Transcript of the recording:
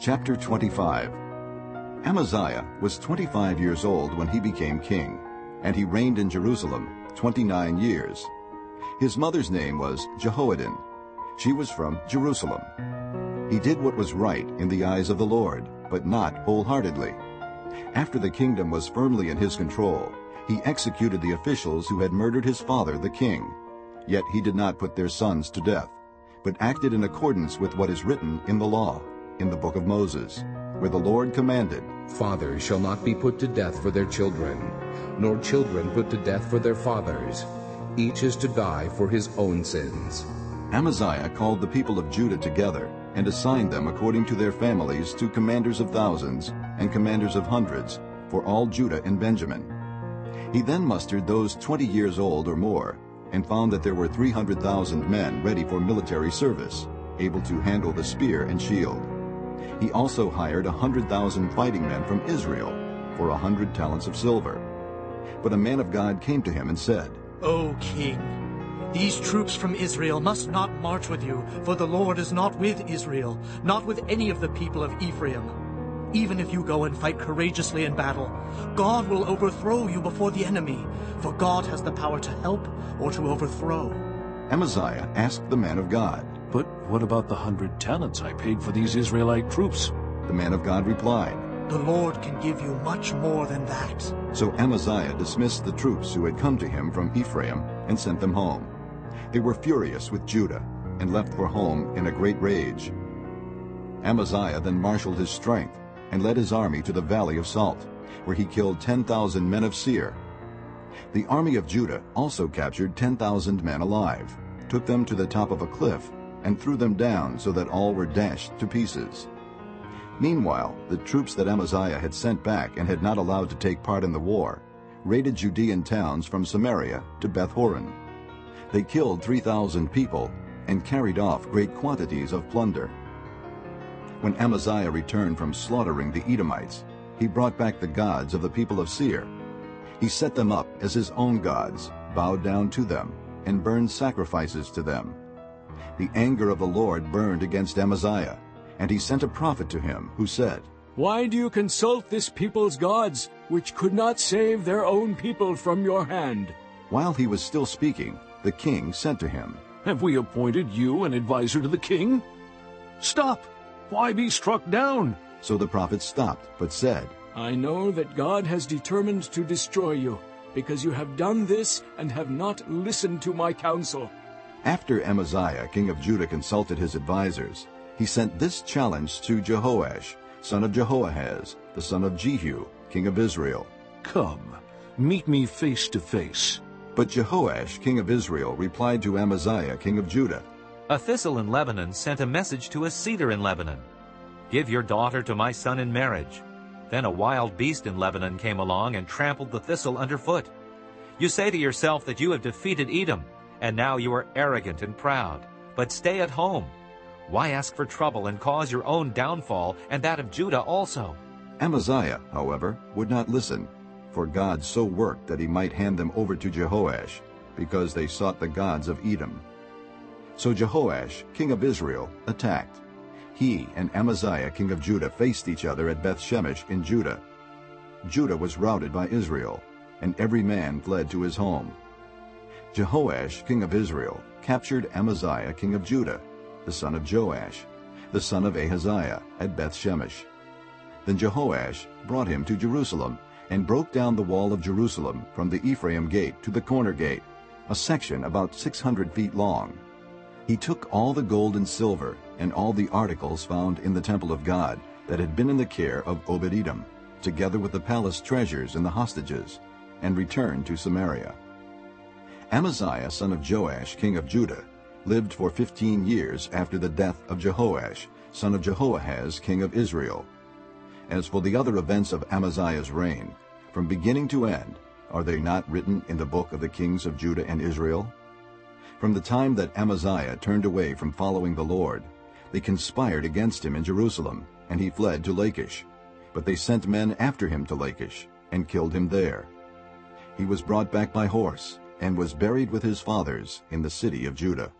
Chapter 25 Amaziah was 25 years old when he became king, and he reigned in Jerusalem 29 years. His mother's name was Jehoaddan. She was from Jerusalem. He did what was right in the eyes of the Lord, but not wholeheartedly. After the kingdom was firmly in his control, he executed the officials who had murdered his father the king. Yet he did not put their sons to death, but acted in accordance with what is written in the law, in the book of Moses, where the Lord commanded, Fathers shall not be put to death for their children, nor children put to death for their fathers. Each is to die for his own sins. Amaziah called the people of Judah together and assigned them according to their families to commanders of thousands and commanders of hundreds for all Judah and Benjamin. He then mustered those 20 years old or more and found that there were 300,000 men ready for military service, able to handle the spear and shield. He also hired a 100,000 fighting men from Israel for a hundred talents of silver. But a man of God came to him and said, O king, these troops from Israel must not march with you, for the Lord is not with Israel, not with any of the people of Ephraim. Even if you go and fight courageously in battle, God will overthrow you before the enemy, for God has the power to help or to overthrow. Amaziah asked the man of God. But what about the hundred talents I paid for these Israelite troops? The man of God replied, The Lord can give you much more than that. So Amaziah dismissed the troops who had come to him from Ephraim and sent them home. They were furious with Judah and left for home in a great rage. Amaziah then marshaled his strength and led his army to the valley of Salt, where he killed 10,000 men of Seir. The army of Judah also captured 10,000 men alive, took them to the top of a cliff, and threw them down so that all were dashed to pieces. Meanwhile, the troops that Amaziah had sent back and had not allowed to take part in the war raided Judean towns from Samaria to Beth-horon. They killed 3,000 people and carried off great quantities of plunder. When Amaziah returned from slaughtering the Edomites, he brought back the gods of the people of Seir. He set them up as his own gods, bowed down to them, and burned sacrifices to them. The anger of the Lord burned against Amaziah, and he sent a prophet to him, who said, Why do you consult this people's gods, which could not save their own people from your hand? While he was still speaking, the king sent to him, Have we appointed you an adviser to the king? Stop! Why be struck down? So the prophet stopped, but said, I know that God has determined to destroy you, because you have done this and have not listened to my counsel. After Amaziah, king of Judah, consulted his advisers, he sent this challenge to Jehoash, son of Jehoahaz, the son of Jehu, king of Israel. Come, meet me face to face. But Jehoash, king of Israel, replied to Amaziah, king of Judah, A thistle in Lebanon sent a message to a cedar in Lebanon. Give your daughter to my son in marriage. Then a wild beast in Lebanon came along and trampled the thistle underfoot. You say to yourself that you have defeated Edom, and now you are arrogant and proud. But stay at home. Why ask for trouble and cause your own downfall and that of Judah also? Amaziah, however, would not listen, for God so worked that he might hand them over to Jehoash, because they sought the gods of Edom. So Jehoash, king of Israel, attacked. He and Amaziah, king of Judah, faced each other at Beth-shemesh in Judah. Judah was routed by Israel, and every man fled to his home. Jehoash, king of Israel, captured Amaziah, king of Judah, the son of Joash, the son of Ahaziah, at Beth-shemesh. Then Jehoash brought him to Jerusalem, and broke down the wall of Jerusalem from the Ephraim gate to the corner gate, a section about 600 feet long. He took all the gold and silver and all the articles found in the temple of God that had been in the care of Obed-Edom, together with the palace treasures and the hostages, and returned to Samaria. Amaziah, son of Joash, king of Judah, lived for fifteen years after the death of Jehoash, son of Jehoahaz, king of Israel. As for the other events of Amaziah's reign, from beginning to end, are they not written in the book of the kings of Judah and Israel? From the time that Amaziah turned away from following the Lord, they conspired against him in Jerusalem, and he fled to Lachish. But they sent men after him to Lachish, and killed him there. He was brought back by horse, and was buried with his fathers in the city of Judah.